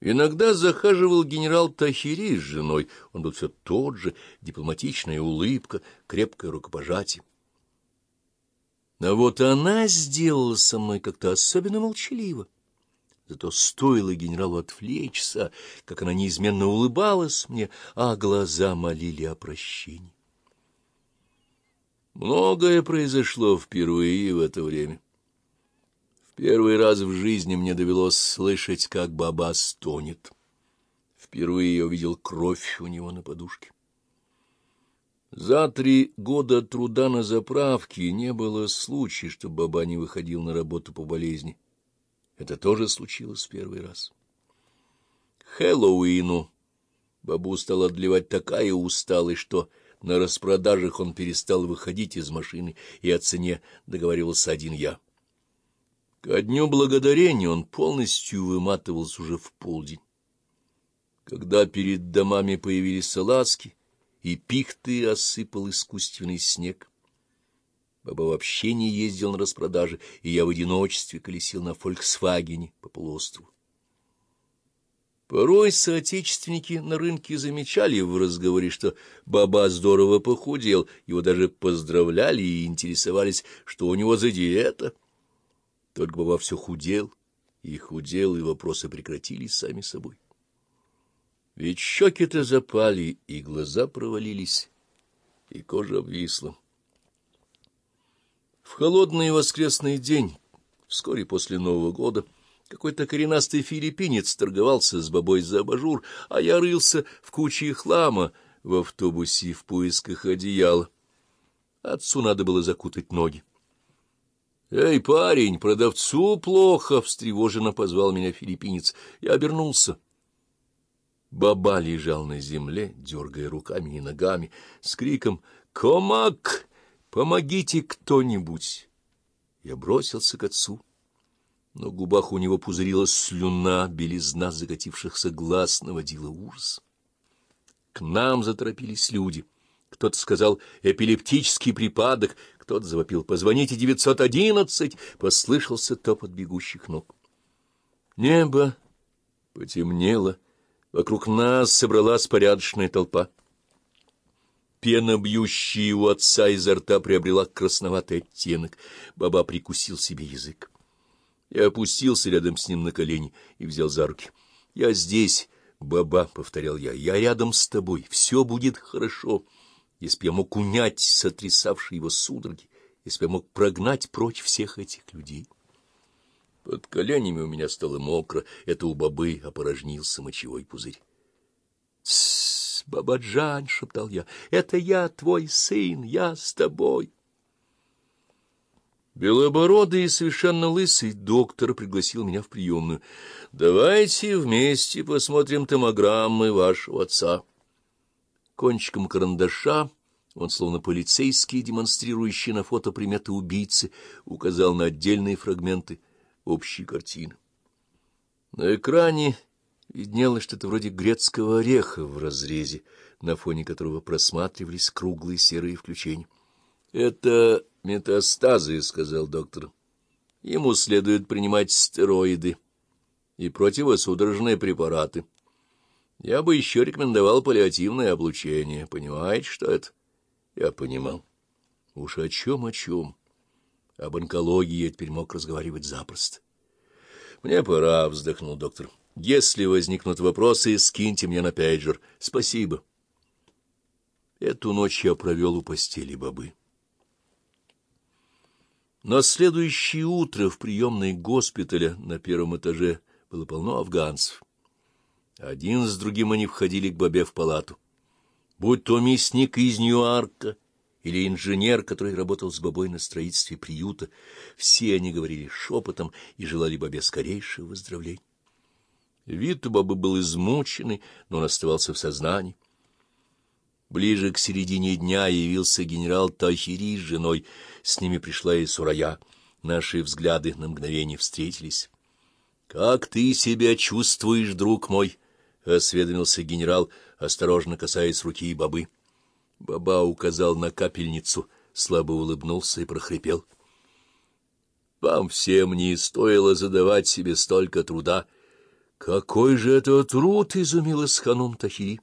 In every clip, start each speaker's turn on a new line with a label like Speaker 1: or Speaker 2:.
Speaker 1: Иногда захаживал генерал Тахири с женой. Он был все тот же, дипломатичная улыбка, крепкое рукопожатие. А вот она сделала со мной как-то особенно молчаливо. Зато стоило генералу отвлечься, как она неизменно улыбалась мне, а глаза молили о прощении. Многое произошло впервые в это время. Первый раз в жизни мне довелось слышать, как баба стонет. Впервые я увидел кровь у него на подушке. За три года труда на заправке не было случая, чтобы баба не выходил на работу по болезни. Это тоже случилось в первый раз. Хэллоуину бабу стала отливать такая усталость, что на распродажах он перестал выходить из машины, и о цене договаривался один я. Ко дню благодарения он полностью выматывался уже в полдень. Когда перед домами появились салазки, и пихты осыпал искусственный снег, Баба вообще не ездил на распродажи, и я в одиночестве колесил на «Фольксвагене» по полуострову. Порой соотечественники на рынке замечали в разговоре, что баба здорово похудел, его даже поздравляли и интересовались, что у него за диета — только баба все худел и худел, и вопросы прекратились сами собой. Ведь щеки-то запали, и глаза провалились, и кожа обвисла. В холодный воскресный день, вскоре после Нового года, какой-то коренастый филиппинец торговался с бабой за абажур, а я рылся в куче хлама в автобусе в поисках одеяла. Отцу надо было закутать ноги. — Эй, парень, продавцу плохо! — встревоженно позвал меня филиппинец. Я обернулся. Баба лежал на земле, дергая руками и ногами, с криком «Комак! Помогите кто-нибудь!» Я бросился к отцу. В губах у него пузырилась слюна, белизна закатившихся глаз наводила ужас. К нам заторопились люди. Кто-то сказал «эпилептический припадок», кто-то завопил «Позвоните 911!» Послышался топот бегущих ног. Небо потемнело. Вокруг нас собралась порядочная толпа. Пена, бьющая у отца изо рта, приобрела красноватый оттенок. Баба прикусил себе язык. Я опустился рядом с ним на колени и взял за руки. — Я здесь, баба, — повторял я, — я рядом с тобой, все будет хорошо если б я мог унять сотрясавшие его судороги, если б я мог прогнать прочь всех этих людей. Под коленями у меня стало мокро, это у бабы опорожнился мочевой пузырь. — Бабаджан, — шептал я, — это я, твой сын, я с тобой. Белобородый и совершенно лысый доктор пригласил меня в приемную. — Давайте вместе посмотрим томограммы вашего отца. Кончиком карандаша он, словно полицейский, демонстрирующий на фото приметы убийцы, указал на отдельные фрагменты общей картины. На экране виднелось что-то вроде грецкого ореха в разрезе, на фоне которого просматривались круглые серые включения. — Это метастазы, — сказал доктор. — Ему следует принимать стероиды и противосудорожные препараты. — я бы еще рекомендовал паллиативное облучение. Понимаете, что это? Я понимал. Уж о чем, о чем. Об онкологии я теперь мог разговаривать запросто. Мне пора, — вздохнул доктор. Если возникнут вопросы, скиньте мне на пейджер. Спасибо. Эту ночь я провел у постели бабы. На следующее утро в приемной госпиталя на первом этаже было полно афганцев. Один с другим они входили к бабе в палату. Будь то мясник из Ньюарка или инженер, который работал с бабой на строительстве приюта, все они говорили шепотом и желали бабе скорейшего выздоровления. Вид у бабы был измученный, но он оставался в сознании. Ближе к середине дня явился генерал Тахири с женой. С ними пришла и Сурая. Наши взгляды на мгновение встретились. — Как ты себя чувствуешь, друг мой? — осведомился генерал, осторожно касаясь руки бабы. Баба указал на капельницу, слабо улыбнулся и прохрипел. — Вам всем не стоило задавать себе столько труда. Какой же это труд, — изумилась ханум Тахири.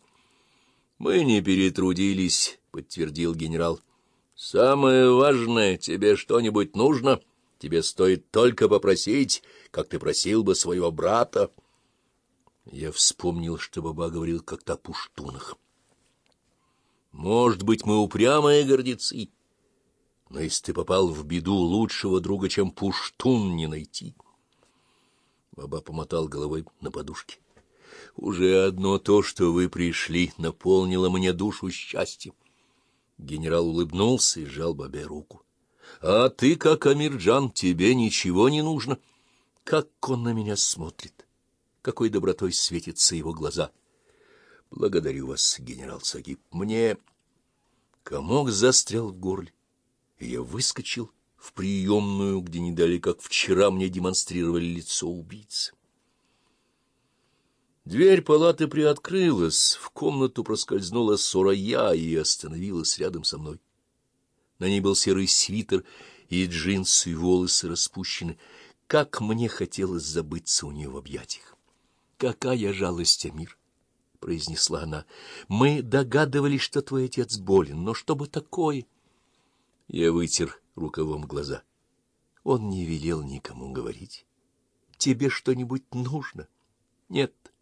Speaker 1: — Мы не перетрудились, — подтвердил генерал. — Самое важное, тебе что-нибудь нужно? Тебе стоит только попросить, как ты просил бы своего брата. Я вспомнил, что баба говорил как-то о пуштунах. Может быть, мы упрямые гордецы, но если ты попал в беду, лучшего друга, чем пуштун, не найти. Баба помотал головой на подушке. Уже одно то, что вы пришли, наполнило мне душу счастьем. Генерал улыбнулся и сжал бабе руку. — А ты, как Амирджан, тебе ничего не нужно. Как он на меня смотрит! Какой добротой светятся его глаза! Благодарю вас, генерал Сагиб. Мне... Комок застрял в горле, и я выскочил в приемную, где не дали, как вчера мне демонстрировали лицо убийцы. Дверь палаты приоткрылась, в комнату проскользнула Сорая и остановилась рядом со мной. На ней был серый свитер и джинсы, и волосы распущены. Как мне хотелось забыться у нее в объятиях! Какая жалость, Амир! — произнесла она. — Мы догадывались, что твой отец болен, но что бы такое? Я вытер рукавом глаза. Он не велел никому говорить. — Тебе что-нибудь нужно? — Нет. —